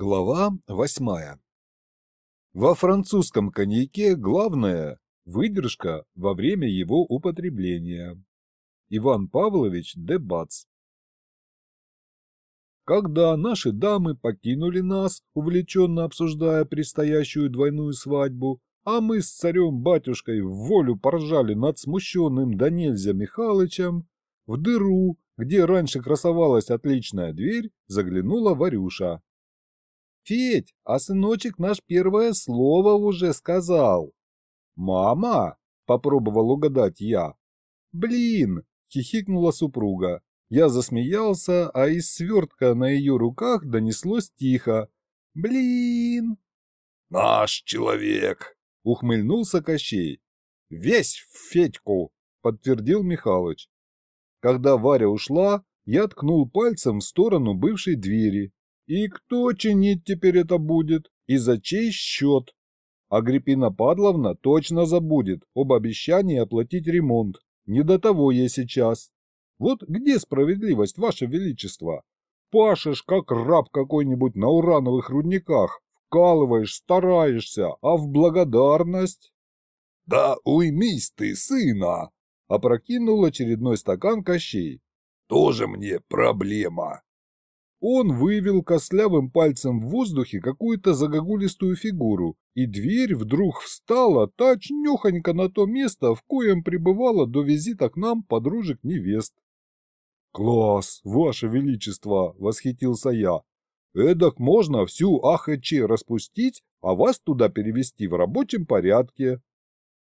Глава восьмая. Во французском коньяке главное – выдержка во время его употребления. Иван Павлович де Бац. Когда наши дамы покинули нас, увлеченно обсуждая предстоящую двойную свадьбу, а мы с царем-батюшкой в волю поржали над смущенным нельзя Михалычем, в дыру, где раньше красовалась отличная дверь, заглянула Варюша. «Федь, а сыночек наш первое слово уже сказал». «Мама?» – попробовал угадать я. «Блин!» – хихикнула супруга. Я засмеялся, а из свертка на ее руках донеслось тихо. «Блин!» «Наш человек!» – ухмыльнулся Кощей. «Весь в Федьку!» – подтвердил Михалыч. Когда Варя ушла, я ткнул пальцем в сторону бывшей двери. И кто чинить теперь это будет? И за чей счет? Агриппина Падловна точно забудет об обещании оплатить ремонт. Не до того ей сейчас. Вот где справедливость, Ваше Величество? Пашешь, как раб какой-нибудь на урановых рудниках. Вкалываешь, стараешься, а в благодарность... «Да уймись ты, сына!» — опрокинул очередной стакан Кощей. «Тоже мне проблема!» Он вывел костлявым пальцем в воздухе какую-то загогулистую фигуру, и дверь вдруг встала точнёхонько на то место, в коем пребывала до визита к нам подружек-невест. «Класс, ваше величество!» – восхитился я. «Эдак можно всю АХЧ распустить, а вас туда перевести в рабочем порядке».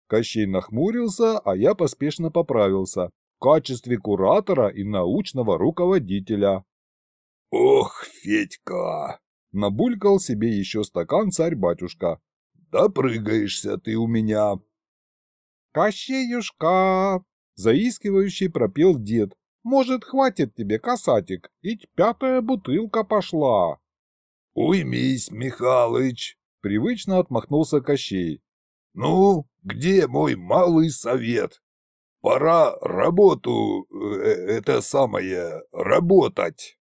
Кощей нахмурился, а я поспешно поправился. В качестве куратора и научного руководителя. «Ох, Федька!» – набулькал себе еще стакан царь-батюшка. «Допрыгаешься ты у меня!» «Кощеюшка!» – заискивающий пропел дед. «Может, хватит тебе, касатик, ведь пятая бутылка пошла!» «Уймись, Михалыч!» – привычно отмахнулся Кощей. «Ну, где мой малый совет? Пора работу, э, это самое, работать!»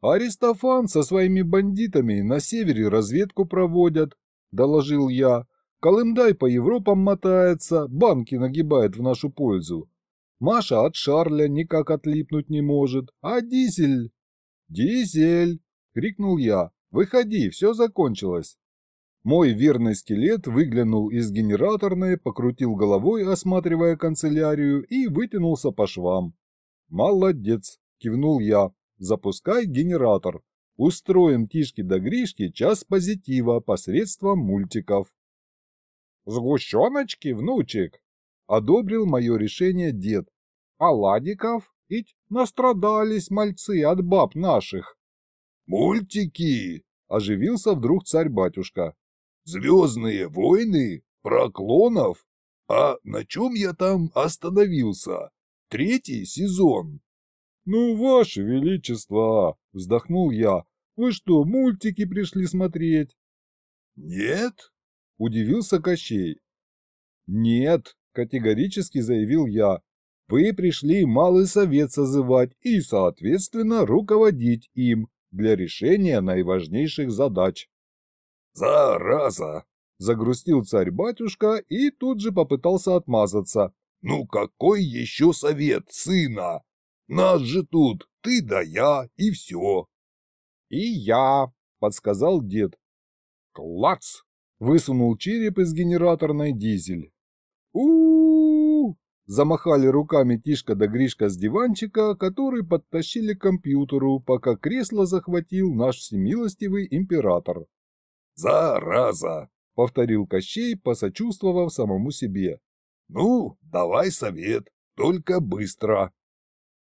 «Аристофан со своими бандитами на севере разведку проводят», – доложил я. «Колымдай по Европам мотается, банки нагибает в нашу пользу. Маша от Шарля никак отлипнуть не может, а Дизель...» «Дизель!» – крикнул я. «Выходи, все закончилось!» Мой верный скелет выглянул из генераторной, покрутил головой, осматривая канцелярию, и вытянулся по швам. «Молодец!» – кивнул я. Запускай генератор. Устроим Тишки да Гришки час позитива посредством мультиков. Сгущеночки, внучек? Одобрил мое решение дед. Оладиков? Ведь настрадались мальцы от баб наших. Мультики? Оживился вдруг царь-батюшка. Звездные войны? Про клонов? А на чем я там остановился? Третий сезон. «Ну, ваше величество!» – вздохнул я. «Вы что, мультики пришли смотреть?» «Нет?» – удивился Кощей. «Нет», – категорически заявил я. «Вы пришли малый совет созывать и, соответственно, руководить им для решения наиважнейших задач». «Зараза!» – загрустил царь-батюшка и тут же попытался отмазаться. «Ну какой еще совет, сына? Нас же тут ты да я и все. И я, подсказал дед. Клац! Высунул череп из генераторной дизель. у у, -у Замахали руками Тишка да Гришка с диванчика, который подтащили к компьютеру, пока кресло захватил наш всемилостивый император. «Зараза!» — повторил Кощей, посочувствовав самому себе. «Ну, давай совет, только быстро!»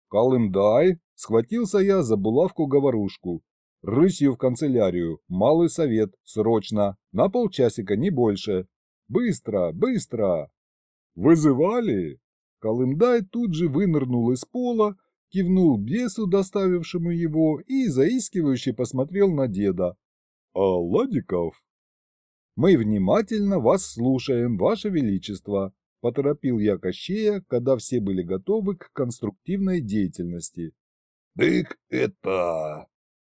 «Колымдай!» – схватился я за булавку-говорушку. «Рысью в канцелярию, малый совет, срочно, на полчасика, не больше. Быстро, быстро!» «Вызывали?» Колымдай тут же вынырнул из пола, кивнул бесу, доставившему его, и заискивающе посмотрел на деда. «А Ладиков?» «Мы внимательно вас слушаем, ваше величество», Поторопил я Кощея, когда все были готовы к конструктивной деятельности. «Дык это...»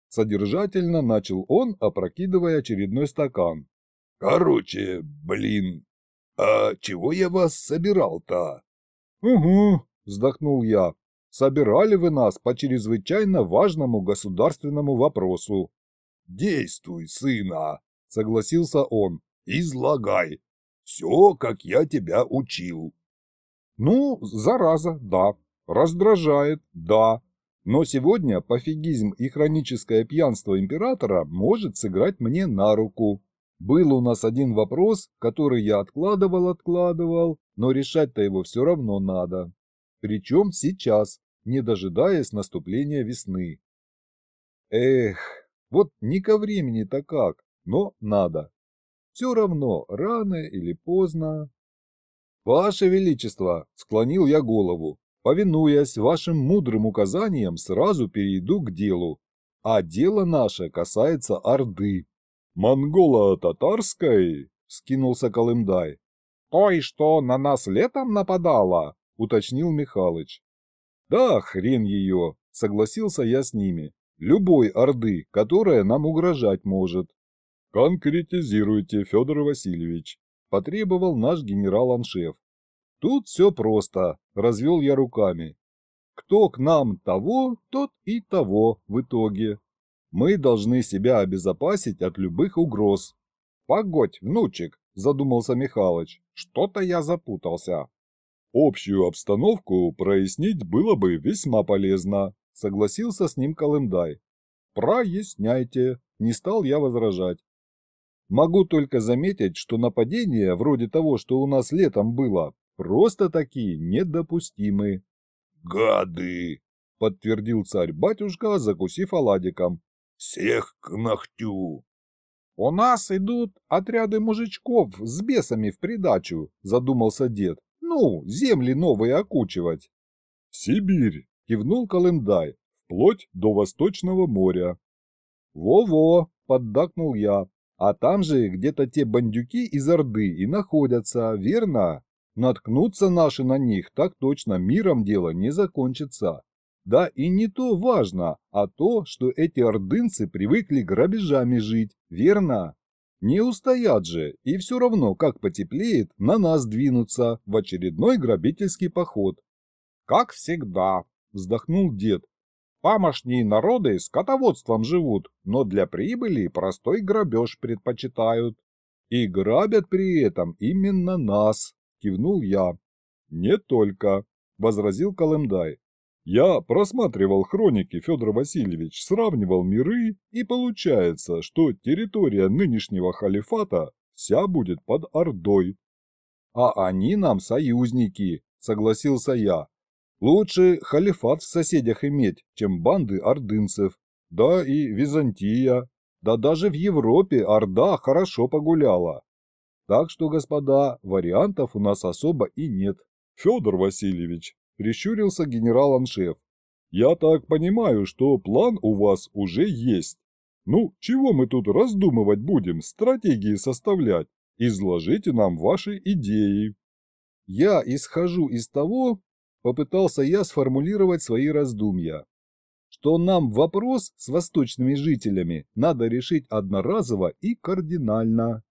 Содержательно начал он, опрокидывая очередной стакан. Короче, блин, а чего я вас собирал-то? Угу, вздохнул я. Собирали вы нас по чрезвычайно важному государственному вопросу. Действуй, сына, согласился он. Излагай. Все, как я тебя учил. Ну, зараза, да. Раздражает, да. Но сегодня пофигизм и хроническое пьянство императора может сыграть мне на руку. Был у нас один вопрос, который я откладывал-откладывал, но решать-то его все равно надо. Причем сейчас, не дожидаясь наступления весны. Эх, вот не ко времени-то как, но надо. Все равно, рано или поздно. Ваше Величество, склонил я голову, повинуясь вашим мудрым указаниям, сразу перейду к делу. А дело наше касается Орды. «Монголо-татарской?» – скинулся Колымдай. «Той, что на нас летом нападала?» – уточнил Михалыч. «Да, хрен ее!» – согласился я с ними. «Любой Орды, которая нам угрожать может». «Конкретизируйте, Федор Васильевич», – потребовал наш генерал-аншеф. «Тут все просто», – развел я руками. «Кто к нам того, тот и того в итоге». Мы должны себя обезопасить от любых угроз. Погодь, внучек, задумался Михалыч, что-то я запутался. Общую обстановку прояснить было бы весьма полезно, согласился с ним Колымдай. Проясняйте, не стал я возражать. Могу только заметить, что нападения, вроде того, что у нас летом было, просто такие недопустимы. «Гады!» – подтвердил царь-батюшка, закусив оладиком. Всех к ногтю. У нас идут отряды мужичков с бесами в придачу, задумался дед. Ну, земли новые окучивать. Сибирь, кивнул Колымдай, вплоть до Восточного моря. Во-во, поддакнул я. А там же где-то те бандюки из Орды и находятся, верно? Наткнуться наши на них так точно миром дело не закончится. Да и не то важно, а то, что эти ордынцы привыкли грабежами жить, верно? Не устоят же, и все равно, как потеплеет, на нас двинутся в очередной грабительский поход. Как всегда, вздохнул дед. Памошние народы скотоводством живут, но для прибыли простой грабеж предпочитают. И грабят при этом именно нас, кивнул я. Не только, возразил Колымдай. Я просматривал хроники, Федор Васильевич, сравнивал миры, и получается, что территория нынешнего халифата вся будет под Ордой. А они нам союзники, согласился я. Лучше халифат в соседях иметь, чем банды ордынцев. Да и Византия. Да даже в Европе Орда хорошо погуляла. Так что, господа, вариантов у нас особо и нет. Федор Васильевич, прищурился генерал-аншеф. «Я так понимаю, что план у вас уже есть. Ну, чего мы тут раздумывать будем, стратегии составлять? Изложите нам ваши идеи». «Я исхожу из того, — попытался я сформулировать свои раздумья, — что нам вопрос с восточными жителями надо решить одноразово и кардинально».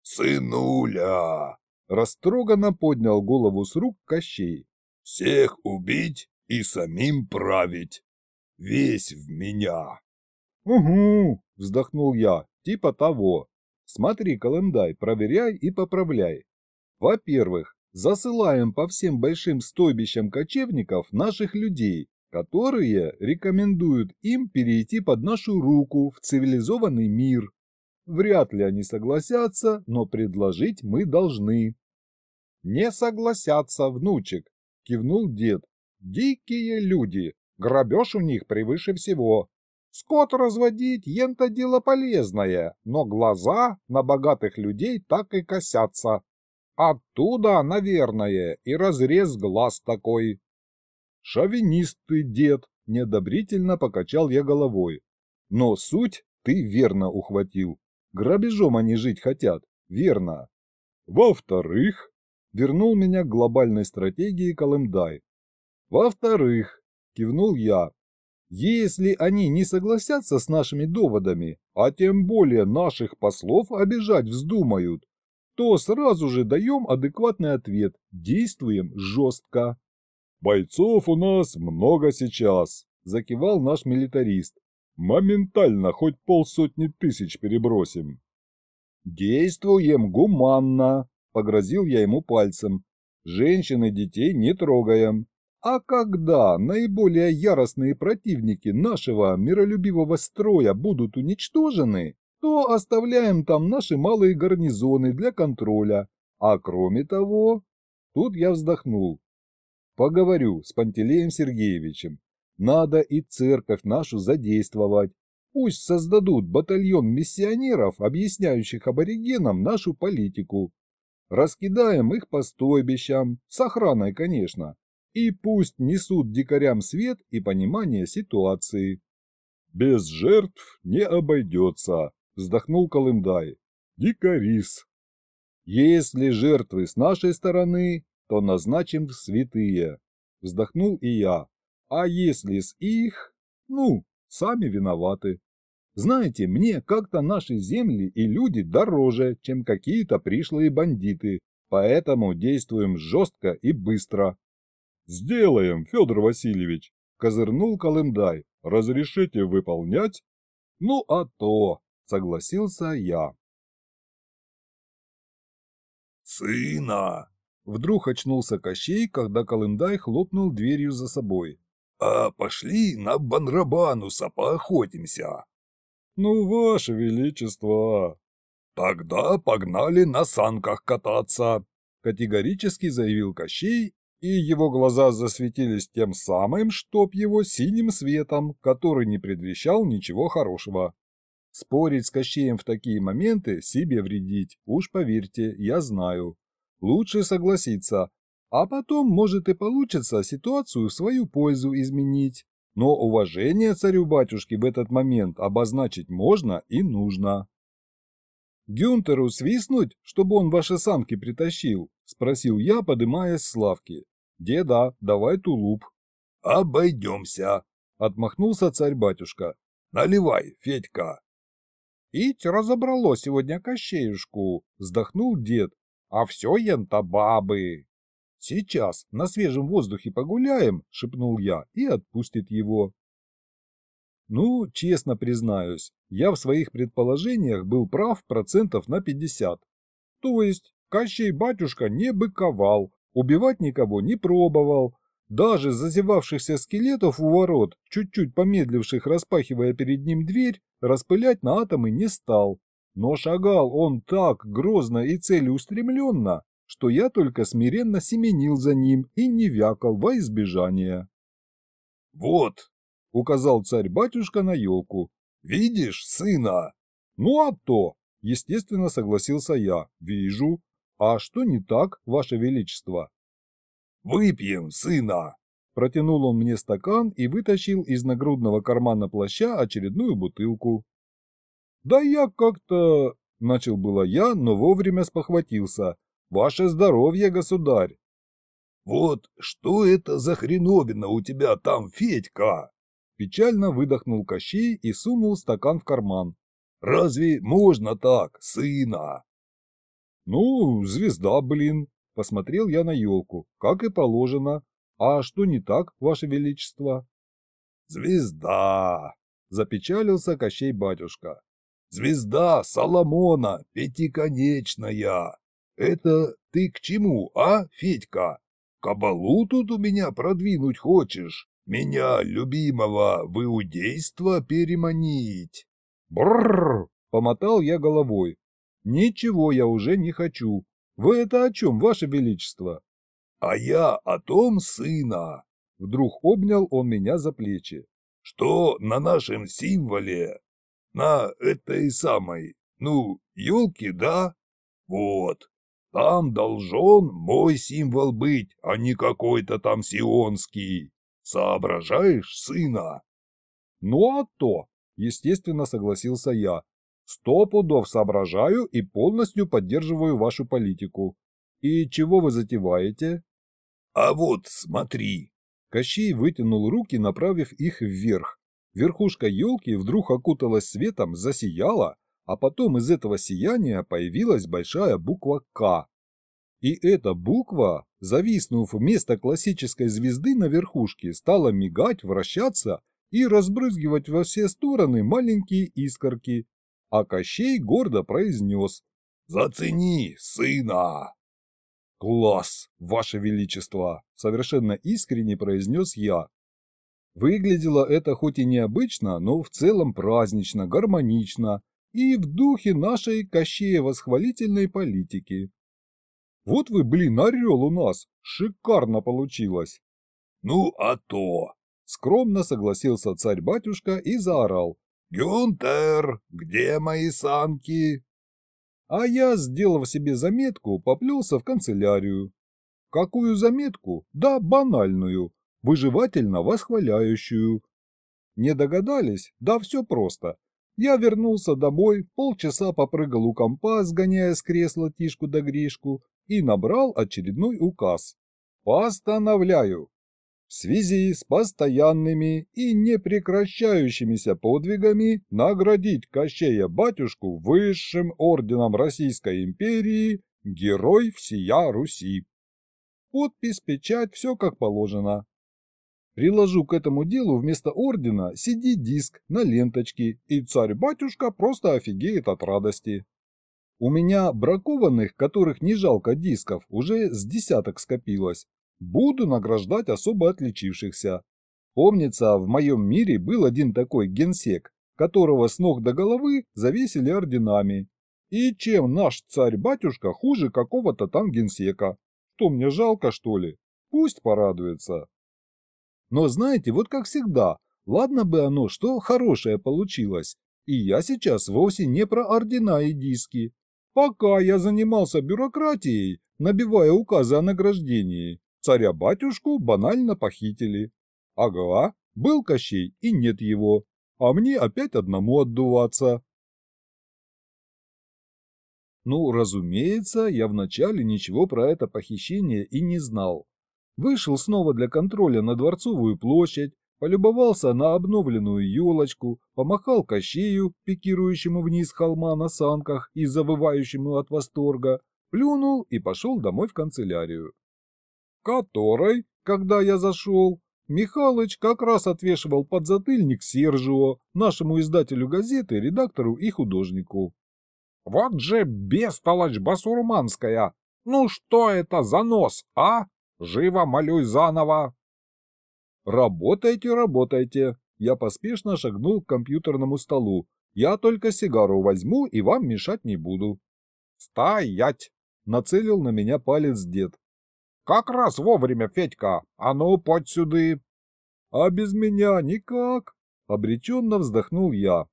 «Сынуля!» – растроганно поднял голову с рук Кощей. Всех убить и самим править. Весь в меня. Угу, вздохнул я, типа того. Смотри, Колымдай, проверяй и поправляй. Во-первых, засылаем по всем большим стойбищам кочевников наших людей, которые рекомендуют им перейти под нашу руку в цивилизованный мир. Вряд ли они согласятся, но предложить мы должны. Не согласятся, внучек, кивнул дед. Дикие люди, грабеж у них превыше всего. Скот разводить – ента дело полезное, но глаза на богатых людей так и косятся. Оттуда, наверное, и разрез глаз такой. Шовинист дед, неодобрительно покачал я головой. Но суть ты верно ухватил. Грабежом они жить хотят, верно. Во-вторых, вернул меня к глобальной стратегии Колымдай. Во-вторых, кивнул я, Если они не согласятся с нашими доводами, а тем более наших послов обижать вздумают, то сразу же даем адекватный ответ, действуем жестко. Бойцов у нас много сейчас, закивал наш милитарист. Моментально хоть полсотни тысяч перебросим. Действуем гуманно, погрозил я ему пальцем. Женщин и детей не трогаем. А когда наиболее яростные противники нашего миролюбивого строя будут уничтожены, то оставляем там наши малые гарнизоны для контроля. А кроме того... Тут я вздохнул. Поговорю с Пантелеем Сергеевичем. Надо и церковь нашу задействовать. Пусть создадут батальон миссионеров, объясняющих аборигенам нашу политику. Раскидаем их по стойбищам, с охраной, конечно, и пусть несут дикарям свет и понимание ситуации. Без жертв не обойдется, вздохнул Колымдай. Дикарис. Если жертвы с нашей стороны, то назначим святые. Вздохнул и я. А если с их, ну, сами виноваты. Знаете, мне как-то наши земли и люди дороже, чем какие-то пришлые бандиты, поэтому действуем жестко и быстро. «Сделаем, Федор Васильевич!» – козырнул Колымдай. «Разрешите выполнять?» «Ну а то!» – согласился я. «Сына!» – вдруг очнулся Кощей, когда Колымдай хлопнул дверью за собой. «А пошли на Банрабануса поохотимся!» «Ну, ваше величество!» «Тогда погнали на санках кататься!» – категорически заявил Кощей и его глаза засветились тем самым, чтоб его синим светом, который не предвещал ничего хорошего. Спорить с Кощеем в такие моменты себе вредить, уж поверьте, я знаю. Лучше согласиться, а потом, может и получится, ситуацию в свою пользу изменить. Но уважение царю-батюшке в этот момент обозначить можно и нужно. «Гюнтеру свистнуть, чтобы он ваши самки притащил?» – спросил я, подымаясь с лавки. «Деда, давай тулуп». «Обойдемся», – отмахнулся царь-батюшка. «Наливай, Федька». «Ить разобрало сегодня Кощеюшку», – вздохнул дед. «А все ента бабы». «Сейчас на свежем воздухе погуляем», – шепнул я, и отпустит его. Ну, честно признаюсь, я в своих предположениях был прав процентов на 50. То есть, Кощей батюшка не быковал, убивать никого не пробовал, даже зазевавшихся скелетов у ворот, чуть-чуть помедливших, распахивая перед ним дверь, распылять на атомы не стал. Но шагал он так грозно и целеустремленно, что я только смиренно семенил за ним и не вякал во избежание. «Вот», — указал царь-батюшка на елку, — «видишь сына?» «Ну а то!» — естественно согласился я. «Вижу. А что не так, ваше величество?» «Выпьем, сына!» Протянул он мне стакан и вытащил из нагрудного кармана плаща очередную бутылку. «Да я как-то...» — начал было я, но вовремя спохватился. «Ваше здоровье, государь!» «Вот что это за хреновина у тебя там, Федька?» Печально выдохнул Кощей и сунул стакан в карман. «Разве можно так, сына?» «Ну, звезда, блин!» Посмотрел я на елку, как и положено. А что не так, ваше величество? Звезда! Запечалился Кощей батюшка. Звезда Соломона, пятиконечная. Это ты к чему, а, Федька? Кабалу тут у меня продвинуть хочешь? Меня, любимого, в иудейство переманить? Бррр! Помотал я головой. Ничего я уже не хочу. Вы это о чем, ваше величество? А я о том сына. Вдруг обнял он меня за плечи. Что на нашем символе, на этой самой, ну, елке, да? Вот, там должен мой символ быть, а не какой-то там сионский. Соображаешь, сына? Ну а то, естественно, согласился я. Сто пудов соображаю и полностью поддерживаю вашу политику. И чего вы затеваете? А вот смотри. Кощей вытянул руки, направив их вверх. Верхушка елки вдруг окуталась светом, засияла, а потом из этого сияния появилась большая буква «К». И эта буква, зависнув вместо классической звезды на верхушке, стала мигать, вращаться и разбрызгивать во все стороны маленькие искорки. А Кощей гордо произнес «Зацени, сына!» «Класс, ваше величество!» – совершенно искренне произнес я. Выглядело это хоть и необычно, но в целом празднично, гармонично и в духе нашей Кощея-восхвалительной политики. Вот вы, блин, орел у нас, шикарно получилось. Ну, а то! Скромно согласился царь-батюшка и заорал. Гюнтер, где мои санки? А я, сделав себе заметку, поплелся в канцелярию. Какую заметку? Да, банальную, выживательно восхваляющую. Не догадались? Да все просто. Я вернулся домой, полчаса попрыгал у компа, сгоняя с кресла Тишку да Гришку, и набрал очередной указ. Постановляю. В связи с постоянными и непрекращающимися подвигами наградить Кощея батюшку высшим орденом Российской империи Герой всея Руси. Подпись, печать, все как положено. Приложу к этому делу вместо ордена CD-диск на ленточке, и царь-батюшка просто офигеет от радости. У меня бракованных, которых не жалко дисков, уже с десяток скопилось. Буду награждать особо отличившихся. Помнится, в моем мире был один такой генсек, которого с ног до головы завесили орденами. И чем наш царь-батюшка хуже какого-то там генсека? Что мне жалко, что ли? Пусть порадуется. Но знаете, вот как всегда, ладно бы оно, что хорошее получилось. И я сейчас вовсе не про ордена и диски. Пока я занимался бюрократией, набивая указы о награждении, царя-батюшку банально похитили. Ага, был Кощей и нет его, а мне опять одному отдуваться. Ну, разумеется, я вначале ничего про это похищение и не знал. Вышел снова для контроля на Дворцовую площадь, полюбовался на обновленную елочку, помахал Кощею, пикирующему вниз холма на санках и завывающему от восторга, плюнул и пошел домой в канцелярию. Которой, когда я зашел, Михалыч как раз отвешивал подзатыльник Сержио, нашему издателю газеты, редактору и художнику. «Вот же бестолочь басурманская! Ну что это за нос, а?» Живо молюсь заново!» «Работайте, работайте!» Я поспешно шагнул к компьютерному столу. «Я только сигару возьму и вам мешать не буду». «Стоять!» — нацелил на меня палец дед. «Как раз вовремя, Федька! А ну, подь сюды!» «А без меня никак!» — обреченно вздохнул я.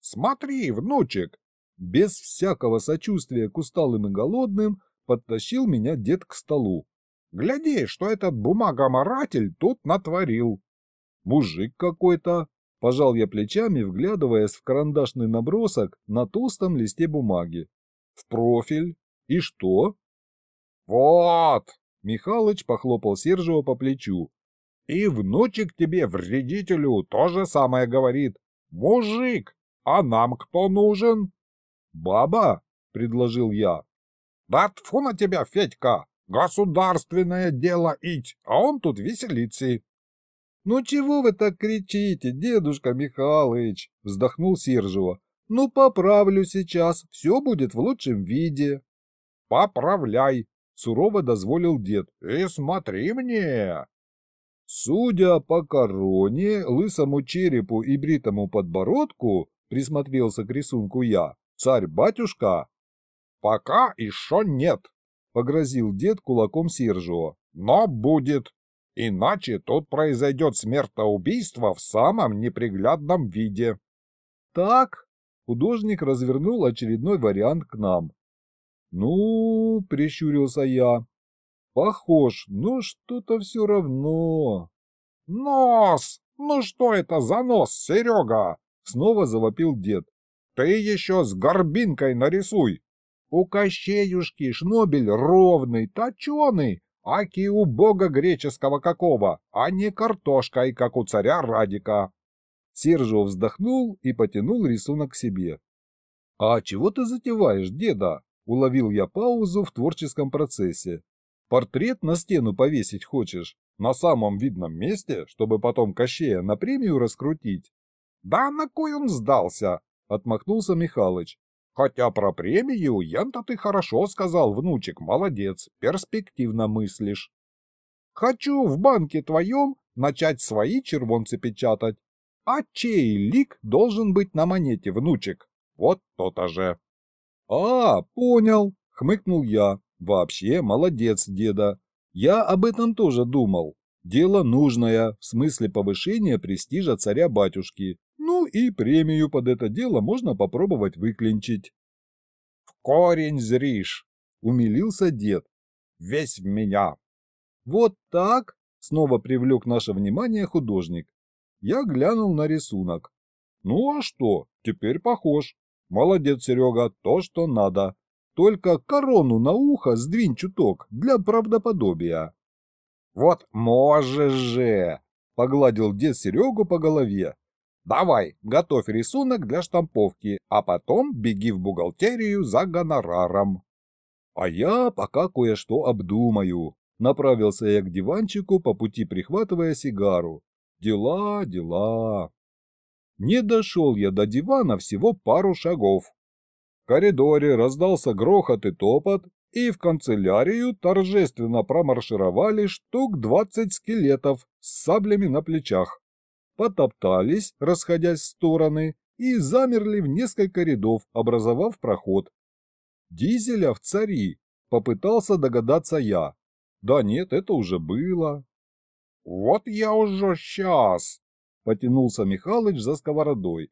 «Смотри, внучек!» Без всякого сочувствия к усталым и голодным подтащил меня дед к столу. Гляди, что этот бумагоморатель тут натворил. Мужик какой-то. Пожал я плечами, вглядываясь в карандашный набросок на толстом листе бумаги. В профиль. И что? Вот! Михалыч похлопал Сержева по плечу. И внучек тебе, вредителю, то же самое говорит. Мужик, а нам кто нужен? Баба, предложил я. Да тьфу на тебя, Федька, Государственное дело ить, а он тут веселится. «Ну чего вы так кричите, дедушка Михалыч?» – вздохнул Сержева. «Ну поправлю сейчас, все будет в лучшем виде». «Поправляй», – сурово дозволил дед. «И смотри мне». Судя по короне, лысому черепу и бритому подбородку, присмотрелся к рисунку я, царь-батюшка, пока еще нет, погрозил дед кулаком Сержио. «Но будет! Иначе тут произойдет смертоубийство в самом неприглядном виде!» «Так?» — художник развернул очередной вариант к нам. «Ну, — прищурился я, — похож, но что-то все равно». «Нос! Ну что это за нос, Серега?» — снова завопил дед. «Ты еще с горбинкой нарисуй!» У Кощеюшки шнобель ровный, точеный, аки у бога греческого какого, а не картошкой, как у царя Радика. Сержио вздохнул и потянул рисунок к себе. «А чего ты затеваешь, деда?» – уловил я паузу в творческом процессе. «Портрет на стену повесить хочешь? На самом видном месте, чтобы потом Кощея на премию раскрутить?» «Да на кой он сдался?» – отмахнулся Михалыч. «Хотя про премию ян-то ты хорошо сказал, внучек, молодец, перспективно мыслишь. Хочу в банке твоем начать свои червонцы печатать. А чей лик должен быть на монете, внучек? Вот то-то же. А, понял, хмыкнул я. Вообще, молодец, деда. Я об этом тоже думал. Дело нужное, в смысле повышения престижа царя-батюшки. Ну и премию под это дело можно попробовать выклинчить. В корень зришь, умилился дед. Весь в меня. Вот так, снова привлек наше внимание художник. Я глянул на рисунок. Ну а что, теперь похож. Молодец, Серега, то, что надо. Только корону на ухо сдвинь чуток для правдоподобия. Вот можешь же, погладил дед Серегу по голове. Давай, готовь рисунок для штамповки, а потом беги в бухгалтерию за гонораром. А я пока кое-что обдумаю. Направился я к диванчику, по пути прихватывая сигару. Дела, дела. Не дошел я до дивана всего пару шагов. В коридоре раздался грохот и топот, и в канцелярию торжественно промаршировали штук двадцать скелетов с саблями на плечах. Потоптались, расходясь в стороны, и замерли в несколько рядов, образовав проход. Дизеля в цари, попытался догадаться я. Да нет, это уже было. «Вот я уже сейчас!» — потянулся Михалыч за сковородой.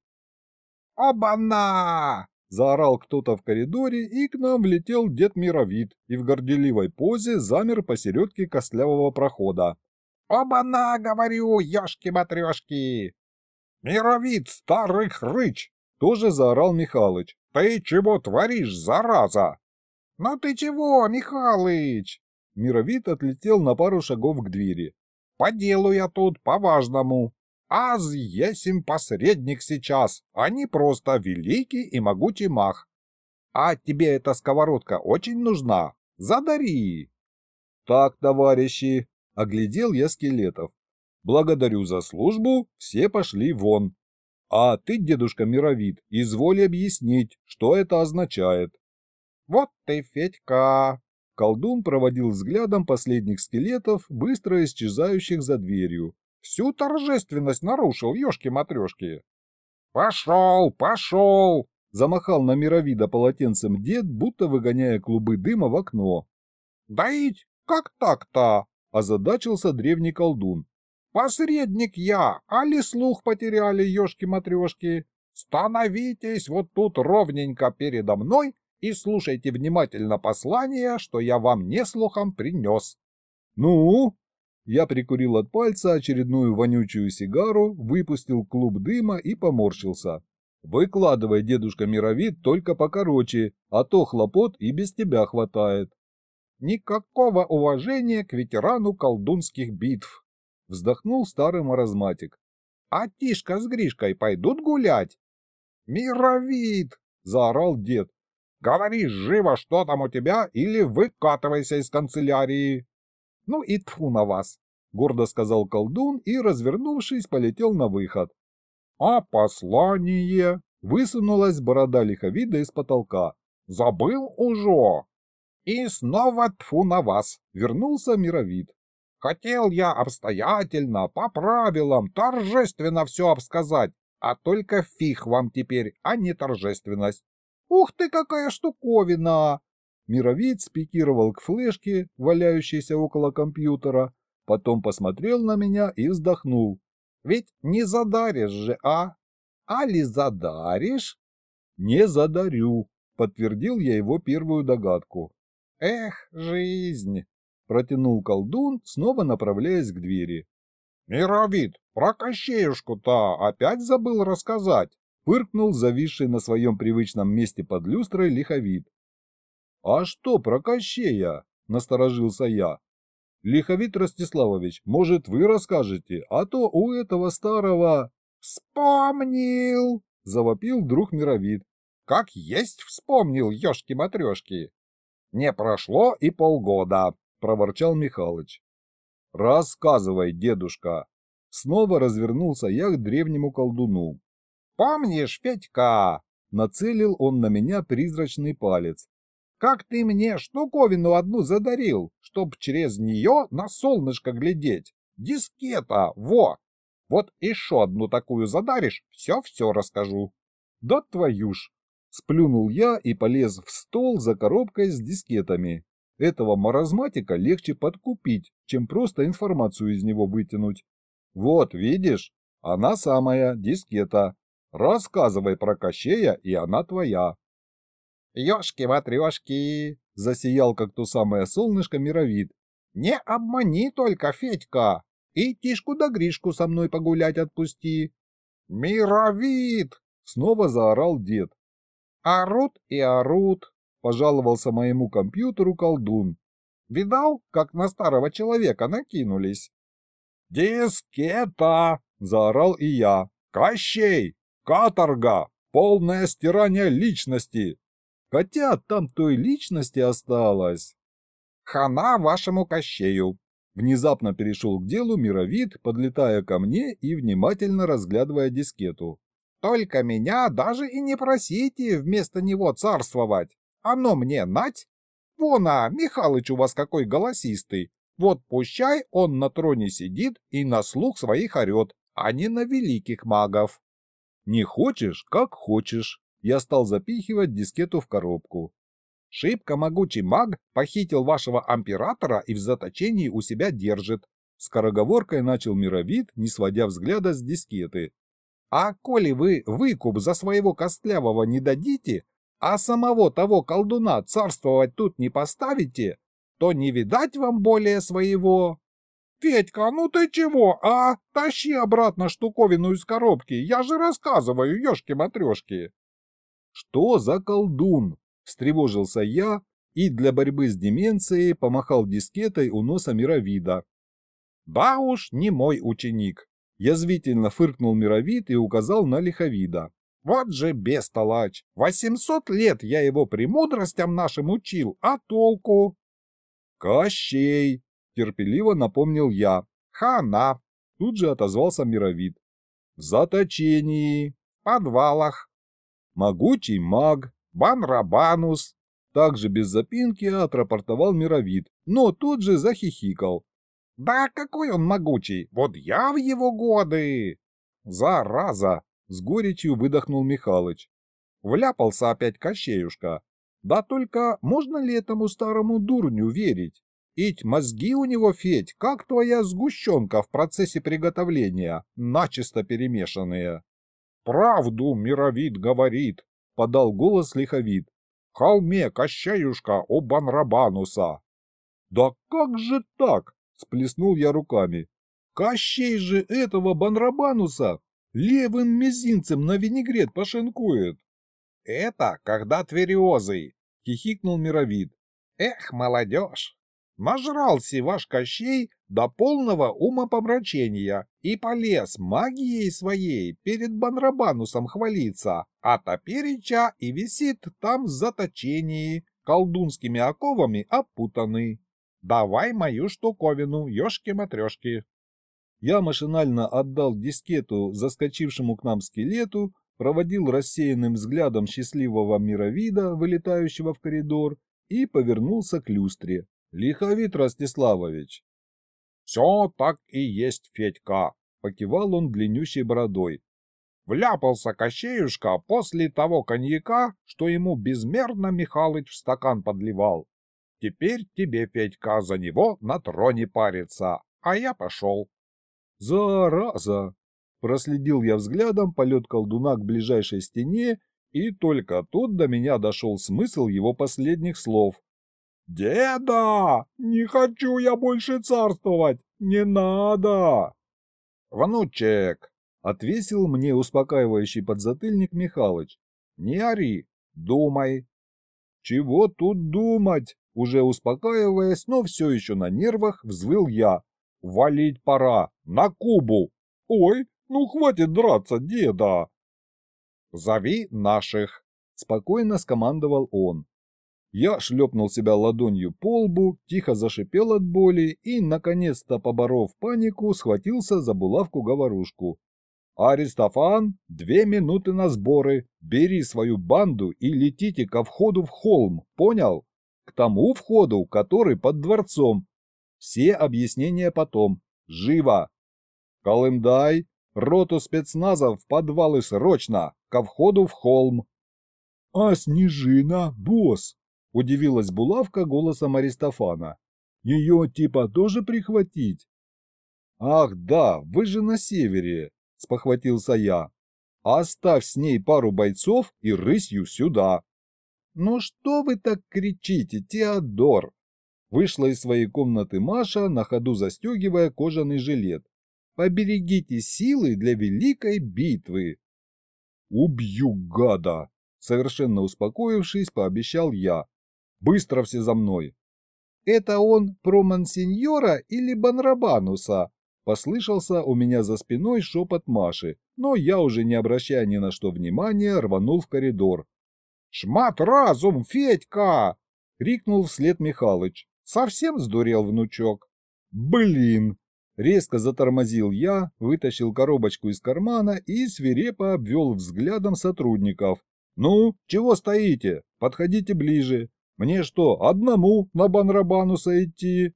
«Оба-на!» — заорал кто-то в коридоре, и к нам влетел дед Мировид и в горделивой позе замер посередке костлявого прохода. «Оба-на, говорю, ешки-матрешки!» «Мировид, старый хрыч!» — тоже заорал Михалыч. «Ты чего творишь, зараза?» «Ну ты чего, Михалыч?» Мировид отлетел на пару шагов к двери. По делу я тут, по-важному. Аз есим посредник сейчас, а не просто великий и могучий мах. А тебе эта сковородка очень нужна? Задари. Так, товарищи, оглядел я скелетов. Благодарю за службу, все пошли вон. А ты, дедушка Мировид, изволь объяснить, что это означает. Вот ты, Федька, Колдун проводил взглядом последних скелетов, быстро исчезающих за дверью. Всю торжественность нарушил, ешки-матрешки. «Пошел, пошел!» Замахал на мировида полотенцем дед, будто выгоняя клубы дыма в окно. «Доить? Как так-то?» – озадачился древний колдун. «Посредник я, али слух потеряли, ешки-матрешки? Становитесь вот тут ровненько передо мной и слушайте внимательно послание, что я вам не слухом принес. Ну? Я прикурил от пальца очередную вонючую сигару, выпустил клуб дыма и поморщился. Выкладывай, дедушка Мировид, только покороче, а то хлопот и без тебя хватает. Никакого уважения к ветерану колдунских битв, вздохнул старый маразматик. А Тишка с Гришкой пойдут гулять? Мировид! заорал дед. Говори живо, что там у тебя, или выкатывайся из канцелярии. Ну и тьфу на вас, гордо сказал колдун и, развернувшись, полетел на выход. А послание? Высунулась борода лиховида из потолка. Забыл уже. И снова тьфу на вас, вернулся мировид. Хотел я обстоятельно, по правилам, торжественно все обсказать, а только фиг вам теперь, а не торжественность. «Ух ты, какая штуковина!» Мировид спикировал к флешке, валяющейся около компьютера, потом посмотрел на меня и вздохнул. «Ведь не задаришь же, а? Али задаришь?» «Не задарю», — подтвердил я его первую догадку. «Эх, жизнь!» — протянул колдун, снова направляясь к двери. «Мировид, про Кощеюшку-то опять забыл рассказать!» Фыркнул зависший на своем привычном месте под люстрой лиховид. «А что про Кощея?» – насторожился я. «Лиховид Ростиславович, может, вы расскажете, а то у этого старого...» Вспомнил! Завопил друг Мировид. Как есть вспомнил, ешки-матрешки. Не прошло и полгода, проворчал Михалыч. Рассказывай, дедушка. Снова развернулся я к древнему колдуну. Помнишь, Федька? Нацелил он на меня призрачный палец. Как ты мне штуковину одну задарил, чтоб через нее на солнышко глядеть? Дискета, во! Вот еще одну такую задаришь, все-все расскажу. Да твою ж! Сплюнул я и полез в стол за коробкой с дискетами. Этого маразматика легче подкупить, чем просто информацию из него вытянуть. Вот, видишь, она самая, дискета. Рассказывай про Кощея, и она твоя. Ёшки-матрёшки, засиял как то самое солнышко мировид. Не обмани только, Федька, и Тишку да Гришку со мной погулять отпусти. Мировид! Снова заорал дед. Орут и орут, пожаловался моему компьютеру колдун. Видал, как на старого человека накинулись? «Дискета!» – заорал и я. «Кощей! Каторга! Полное стирание личности!» Хотя там той личности осталось. «Хана вашему Кощею!» Внезапно перешел к делу мировид, подлетая ко мне и внимательно разглядывая дискету. Только меня даже и не просите вместо него царствовать. Оно мне нать. Вон, а, Михалыч у вас какой голосистый. Вот пущай он на троне сидит и на слух своих орет, а не на великих магов. Не хочешь, как хочешь. Я стал запихивать дискету в коробку. Шибко могучий маг похитил вашего императора и в заточении у себя держит. Скороговоркой начал мировид, не сводя взгляда с дискеты. А коли вы выкуп за своего костлявого не дадите, а самого того колдуна царствовать тут не поставите, то не видать вам более своего. Федька, ну ты чего, а? Тащи обратно штуковину из коробки, я же рассказываю, ешки-матрешки. Что за колдун? Встревожился я и для борьбы с деменцией помахал дискетой у носа мировида. Да уж, не мой ученик. Язвительно фыркнул мировид и указал на лиховида. Вот же бестолач! Восемьсот лет я его премудростям нашим учил, а толку? Кощей! Терпеливо напомнил я. Хана! Тут же отозвался мировид. В заточении, в подвалах. Могучий маг, Банрабанус. Также без запинки отрапортовал мировид, но тут же захихикал. Да какой он могучий! Вот я в его годы! Зараза! С горечью выдохнул Михалыч. Вляпался опять Кощеюшка. Да только можно ли этому старому дурню верить? Ить мозги у него, Федь, как твоя сгущенка в процессе приготовления, начисто перемешанные. Правду мировид говорит, подал голос лиховид. Холме Кощеюшка у Банрабануса. Да как же так? Сплеснул я руками. Кощей же этого Банрабануса левым мизинцем на винегрет пошинкует. Это когда твериозый, хихикнул мировид. Эх, молодежь, нажрался ваш Кощей до полного умопомрачения и полез магией своей перед Банрабанусом хвалиться, а топереча и висит там в заточении, колдунскими оковами опутанный. Давай мою штуковину, ёшки-матрёшки. Я машинально отдал дискету заскочившему к нам скелету, проводил рассеянным взглядом счастливого мировида, вылетающего в коридор, и повернулся к люстре. Лиховит Ростиславович. «Все так и есть, Федька», — покивал он длиннющей бородой. Вляпался Кощеюшка после того коньяка, что ему безмерно Михалыч в стакан подливал. Теперь тебе, Федька, за него на троне париться, а я пошел. Зараза! Проследил я взглядом полет колдуна к ближайшей стене, и только тут до меня дошел смысл его последних слов. «Деда! Не хочу я больше царствовать! Не надо!» «Внучек!» — отвесил мне успокаивающий подзатыльник Михалыч. «Не ори, думай!» «Чего тут думать?» Уже успокаиваясь, но все еще на нервах, взвыл я. «Валить пора! На Кубу!» «Ой, Ну, хватит драться, деда. Зови наших, спокойно скомандовал он. Я шлепнул себя ладонью по лбу, тихо зашипел от боли и, наконец-то поборов панику, схватился за булавку-говорушку. «Аристофан, две минуты на сборы, бери свою банду и летите ко входу в холм, понял? К тому входу, который под дворцом. Все объяснения потом. Живо! Колымдай, роту спецназа в подвалы срочно, ко входу в холм!» «А Снежина, босс!» Удивилась булавка голосом Аристофана. Ее типа тоже прихватить? Ах да, вы же на севере, спохватился я. Оставь с ней пару бойцов и рысью сюда. Ну что вы так кричите, Теодор? Вышла из своей комнаты Маша, на ходу застегивая кожаный жилет. Поберегите силы для великой битвы. Убью гада! Совершенно успокоившись, пообещал я. Быстро все за мной. Это он про мансиньора или Банрабануса? Послышался у меня за спиной шепот Маши, но я уже не обращая ни на что внимания, рванул в коридор. «Шмат разум, Федька!» — крикнул вслед Михалыч. «Совсем сдурел внучок?» «Блин!» Резко затормозил я, вытащил коробочку из кармана и свирепо обвел взглядом сотрудников. «Ну, чего стоите? Подходите ближе. Мне что, одному на Банрабануса идти?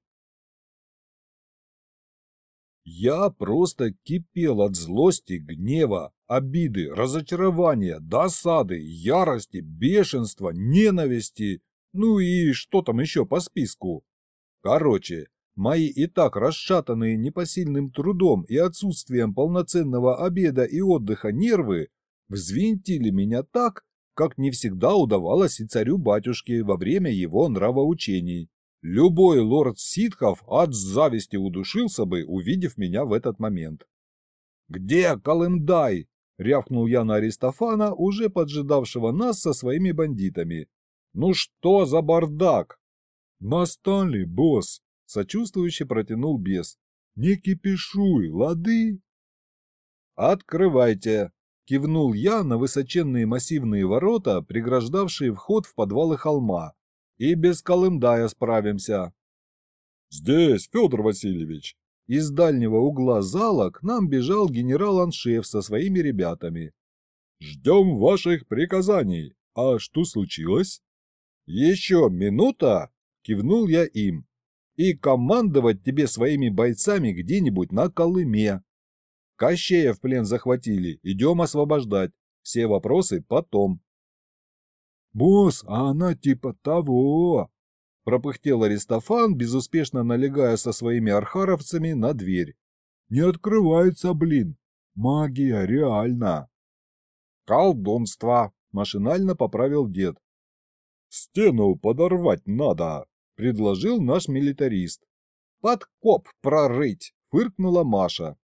Я просто кипел от злости, гнева, обиды, разочарования, досады, ярости, бешенства, ненависти, ну и что там еще по списку. Короче, мои и так расшатанные непосильным трудом и отсутствием полноценного обеда и отдыха нервы взвинтили меня так, как не всегда удавалось и царю-батюшке во время его нравоучений. Любой лорд ситхов от зависти удушился бы, увидев меня в этот момент. «Где Колымдай?» — рявкнул я на Аристофана, уже поджидавшего нас со своими бандитами. «Ну что за бардак?» «Настали, босс!» — сочувствующе протянул бес. «Не кипишуй, лады?» «Открывайте!» Кивнул я на высоченные массивные ворота, преграждавшие вход в подвалы холма. И без Колымдая справимся. Здесь, Федор Васильевич. Из дальнего угла зала к нам бежал генерал-аншеф со своими ребятами. Ждем ваших приказаний. А что случилось? Еще минута, кивнул я им. И командовать тебе своими бойцами где-нибудь на Колыме. Кощея в плен захватили, идем освобождать. Все вопросы потом. «Босс, а она типа того!» Пропыхтел Аристофан, безуспешно налегая со своими архаровцами на дверь. «Не открывается, блин! Магия, реально!» «Колдунство!» – машинально поправил дед. «Стену подорвать надо!» – предложил наш милитарист. «Подкоп прорыть!» – фыркнула Маша.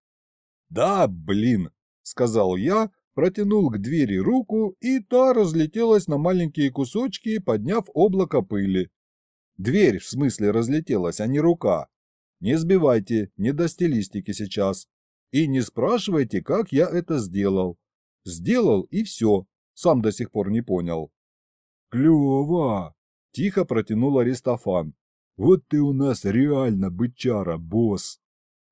«Да, блин!» – сказал я, протянул к двери руку, и та разлетелась на маленькие кусочки, подняв облако пыли. Дверь, в смысле, разлетелась, а не рука. Не сбивайте, не до стилистики сейчас. И не спрашивайте, как я это сделал. Сделал и все, сам до сих пор не понял. «Клево!» – тихо протянул Аристофан. «Вот ты у нас реально бычара, босс!»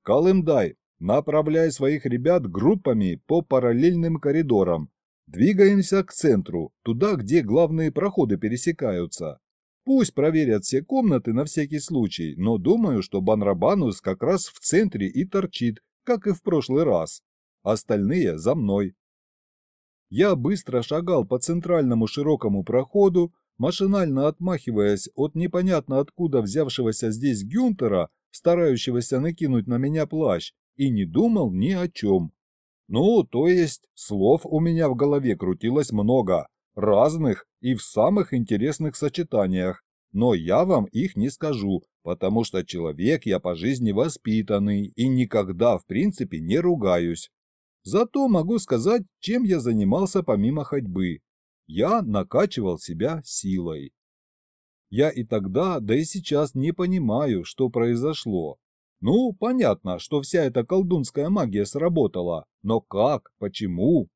«Колымдай, Направляй своих ребят группами по параллельным коридорам. Двигаемся к центру, туда, где главные проходы пересекаются. Пусть проверят все комнаты на всякий случай, но думаю, что Банрабанус как раз в центре и торчит, как и в прошлый раз. Остальные за мной. Я быстро шагал по центральному широкому проходу, машинально отмахиваясь от непонятно откуда взявшегося здесь Гюнтера, старающегося накинуть на меня плащ, и не думал ни о чем. Ну, то есть, слов у меня в голове крутилось много, разных и в самых интересных сочетаниях, но я вам их не скажу, потому что человек я по жизни воспитанный и никогда в принципе не ругаюсь. Зато могу сказать, чем я занимался помимо ходьбы. Я накачивал себя силой. Я и тогда, да и сейчас не понимаю, что произошло. Ну, понятно, что вся эта колдунская магия сработала, но как, почему?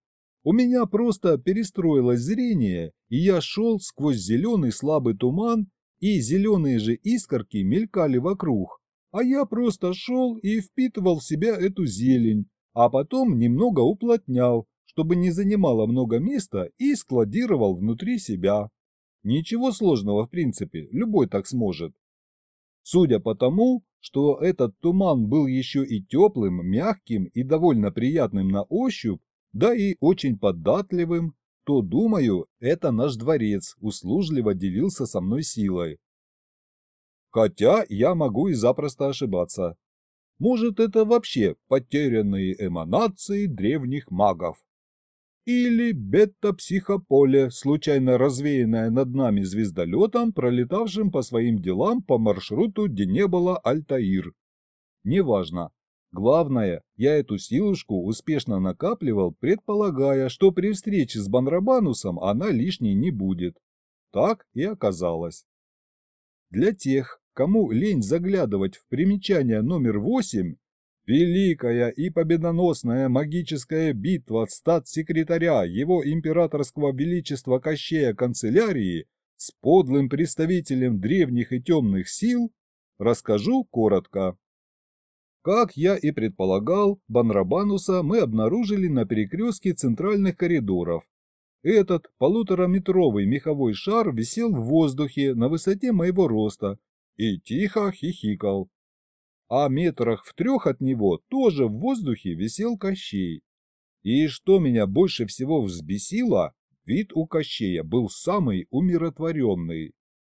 У меня просто перестроилось зрение, и я шел сквозь зеленый слабый туман, и зеленые же искорки мелькали вокруг, а я просто шел и впитывал в себя эту зелень, а потом немного уплотнял, чтобы не занимало много места и складировал внутри себя. Ничего сложного в принципе, любой так сможет. Судя по тому, что этот туман был еще и теплым, мягким и довольно приятным на ощупь, да и очень податливым, то, думаю, это наш дворец услужливо делился со мной силой. Хотя я могу и запросто ошибаться. Может, это вообще потерянные эманации древних магов. Или бета-психополе, случайно развеянное над нами звездолетом, пролетавшим по своим делам по маршруту, где не было Альтаир. Неважно. Главное, я эту силушку успешно накапливал, предполагая, что при встрече с Банрабанусом она лишней не будет. Так и оказалось. Для тех, кому лень заглядывать в примечание номер 8, Великая и победоносная магическая битва статс-секретаря его императорского величества Кощея канцелярии с подлым представителем древних и темных сил расскажу коротко. Как я и предполагал, Банрабануса мы обнаружили на перекрестке центральных коридоров. Этот полутораметровый меховой шар висел в воздухе на высоте моего роста и тихо хихикал а метрах в трех от него тоже в воздухе висел Кощей. И что меня больше всего взбесило, вид у Кощея был самый умиротворенный.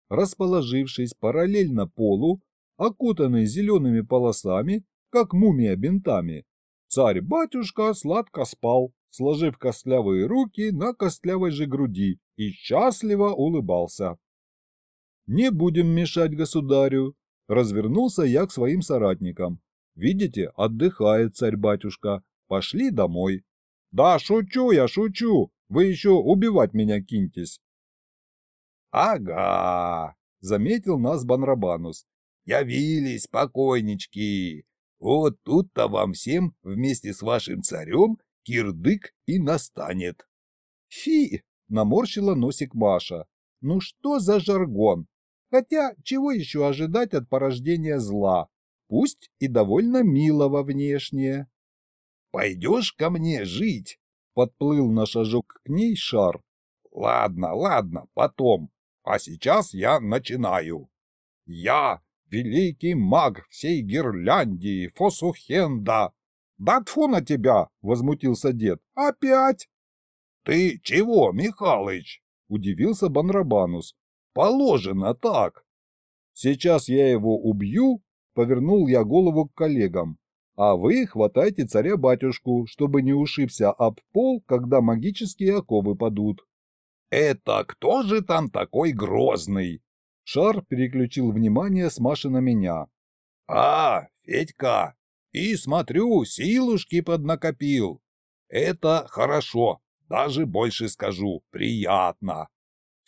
Расположившись параллельно полу, окутанный зелеными полосами, как мумия бинтами, царь-батюшка сладко спал, сложив костлявые руки на костлявой же груди и счастливо улыбался. Не будем мешать государю, Развернулся я к своим соратникам. Видите, отдыхает царь-батюшка. Пошли домой. Да, шучу я, шучу. Вы еще убивать меня киньтесь. Ага, заметил нас Банрабанус. Явились, покойнички. Вот тут-то вам всем вместе с вашим царем кирдык и настанет. Фи, наморщила носик Маша. Ну что за жаргон? Хотя, чего еще ожидать от порождения зла? Пусть и довольно милого внешне. «Пойдешь ко мне жить?» — подплыл на шажок к ней шар. «Ладно, ладно, потом. А сейчас я начинаю. Я великий маг всей Гирляндии, Фосухенда!» «Да тьфу на тебя!» — возмутился дед. «Опять?» «Ты чего, Михалыч?» — удивился Банрабанус. Положено так. Сейчас я его убью, повернул я голову к коллегам. А вы хватайте царя-батюшку, чтобы не ушибся об пол, когда магические оковы падут. Это кто же там такой грозный? Шар переключил внимание с Маши на меня. А, Федька, и смотрю, силушки поднакопил. Это хорошо, даже больше скажу, приятно.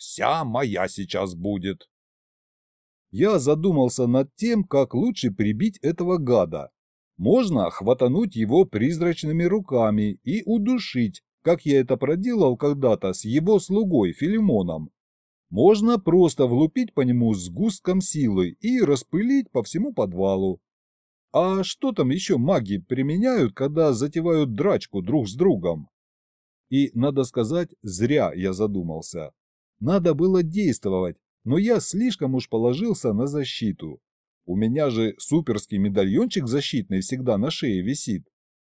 Вся моя сейчас будет. Я задумался над тем, как лучше прибить этого гада. Можно хватануть его призрачными руками и удушить, как я это проделал когда-то с его слугой Филимоном. Можно просто влупить по нему сгустком силы и распылить по всему подвалу. А что там еще маги применяют, когда затевают драчку друг с другом? И, надо сказать, зря я задумался. Надо было действовать, но я слишком уж положился на защиту. У меня же суперский медальончик защитный всегда на шее висит.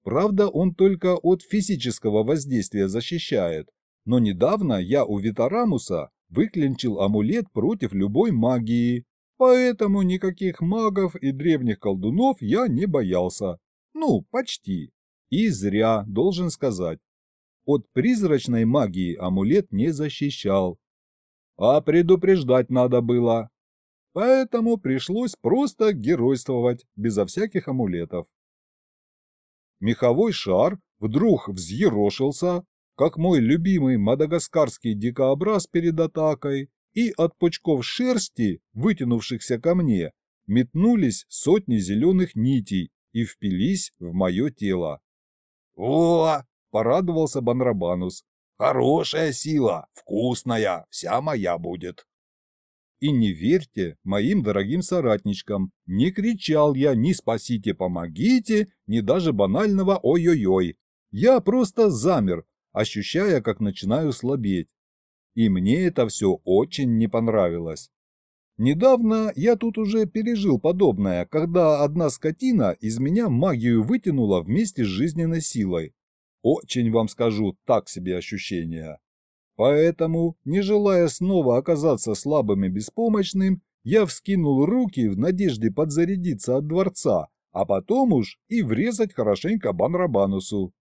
Правда, он только от физического воздействия защищает. Но недавно я у Витарамуса выклинчил амулет против любой магии. Поэтому никаких магов и древних колдунов я не боялся. Ну, почти. И зря, должен сказать. От призрачной магии амулет не защищал, а предупреждать надо было. Поэтому пришлось просто геройствовать, безо всяких амулетов. Меховой шар вдруг взъерошился, как мой любимый мадагаскарский дикообраз перед атакой, и от пучков шерсти, вытянувшихся ко мне, метнулись сотни зеленых нитей и впились в мое тело. «О, – порадовался Банрабанус. Хорошая сила, вкусная, вся моя будет». И не верьте моим дорогим соратничкам, не кричал я ни «спасите, помогите», ни даже банального «ой-ой-ой». Я просто замер, ощущая, как начинаю слабеть. И мне это все очень не понравилось. Недавно я тут уже пережил подобное, когда одна скотина из меня магию вытянула вместе с жизненной силой. Очень вам скажу, так себе ощущения. Поэтому, не желая снова оказаться слабым и беспомощным, я вскинул руки в надежде подзарядиться от дворца, а потом уж и врезать хорошенько Банрабанусу.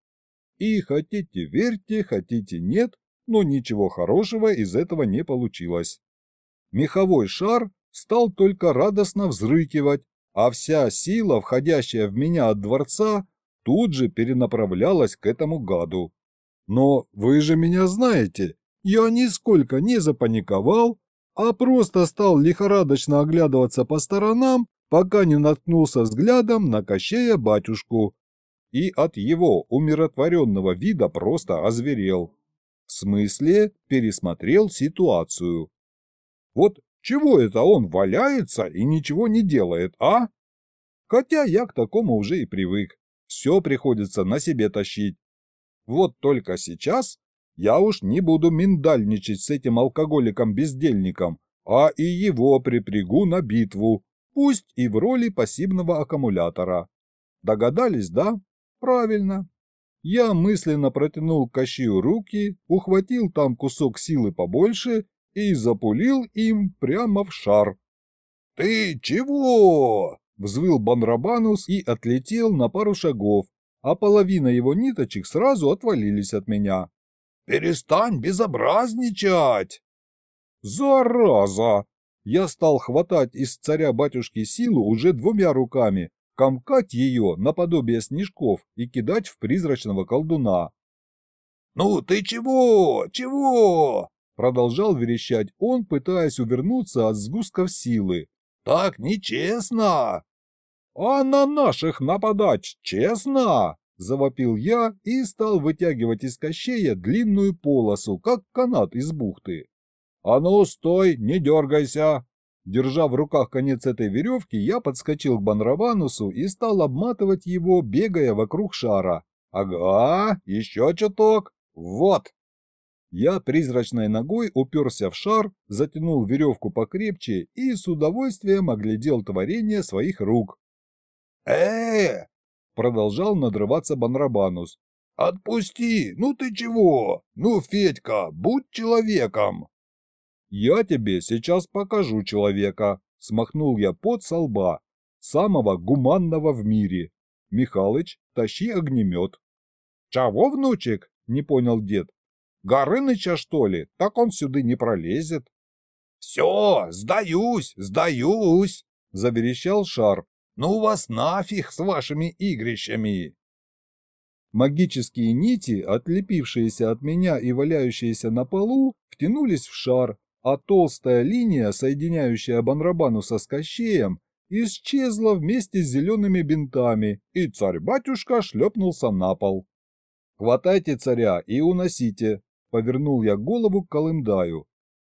И хотите верьте, хотите нет, но ничего хорошего из этого не получилось. Меховой шар стал только радостно взрыкивать, а вся сила, входящая в меня от дворца, тут же перенаправлялась к этому гаду. Но вы же меня знаете, я нисколько не запаниковал, а просто стал лихорадочно оглядываться по сторонам, пока не наткнулся взглядом на Кощея батюшку. И от его умиротворенного вида просто озверел. В смысле, пересмотрел ситуацию. Вот чего это он валяется и ничего не делает, а? Хотя я к такому уже и привык. Все приходится на себе тащить. Вот только сейчас я уж не буду миндальничать с этим алкоголиком-бездельником, а и его припрягу на битву, пусть и в роли пассивного аккумулятора. Догадались, да? Правильно. Я мысленно протянул Кащию руки, ухватил там кусок силы побольше и запулил им прямо в шар. «Ты чего?» — взвыл Банрабанус и отлетел на пару шагов, а половина его ниточек сразу отвалились от меня. Перестань безобразничать!» «Зараза!» Я стал хватать из царя-батюшки силу уже двумя руками, комкать ее наподобие снежков и кидать в призрачного колдуна. «Ну ты чего? Чего?» Продолжал верещать он, пытаясь увернуться от сгустков силы. «Так нечестно!» «А на наших нападать честно?» – завопил я и стал вытягивать из кощея длинную полосу, как канат из бухты. «А ну, стой, не дергайся!» Держа в руках конец этой веревки, я подскочил к Банраванусу и стал обматывать его, бегая вокруг шара. «Ага, еще чуток! Вот!» Я призрачной ногой уперся в шар, затянул веревку покрепче и с удовольствием оглядел творение своих рук. э Продолжал надрываться Банрабанус. «Отпусти! Ну ты чего? Ну, Федька, будь человеком!» «Я тебе сейчас покажу человека», — смахнул я пот со лба, самого гуманного в мире. «Михалыч, тащи огнемет». «Чего, внучек?» — не понял дед. «Горыныча, что ли? Так он сюда не пролезет». «Все, сдаюсь, сдаюсь!» — заверещал шар, ну вас нафиг с вашими игрищами!» Магические нити, отлепившиеся от меня и валяющиеся на полу, втянулись в шар, а толстая линия, соединяющая Банрабануса с Кощеем, исчезла вместе с зелеными бинтами, и царь-батюшка шлепнулся на пол. «Хватайте царя и уносите», — повернул я голову к Колымдаю.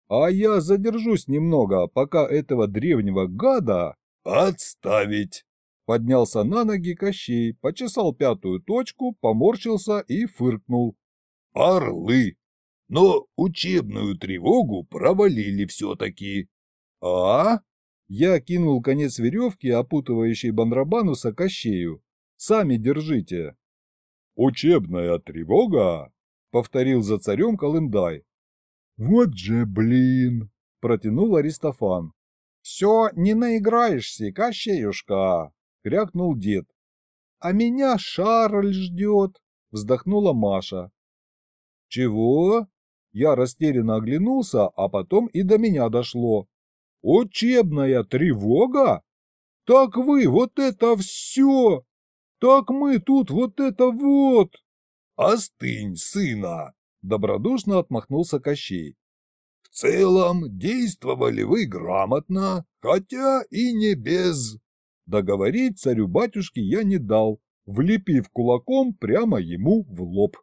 «А я задержусь немного, пока этого древнего гада...» «Отставить!» Поднялся на ноги Кощей, почесал пятую точку, поморщился и фыркнул. «Орлы! Но учебную тревогу провалили все-таки!» «А?» Я кинул конец веревки, опутывающей Бандрабануса Кощею. «Сами держите!» «Учебная тревога?» — повторил за царем Колымдай. «Вот же блин!» — протянул Аристофан. «Все, не наиграешься, Кощеюшка!» — крякнул дед. «А меня Шарль ждет!» — вздохнула Маша. «Чего?» Я растерянно оглянулся, а потом и до меня дошло. «Учебная тревога? Так вы вот это все! Так мы тут вот это вот!» «Остынь, сына!» — добродушно отмахнулся Кощей. В целом действовали вы грамотно, хотя и не без... Договорить царю-батюшке я не дал, влепив кулаком прямо ему в лоб.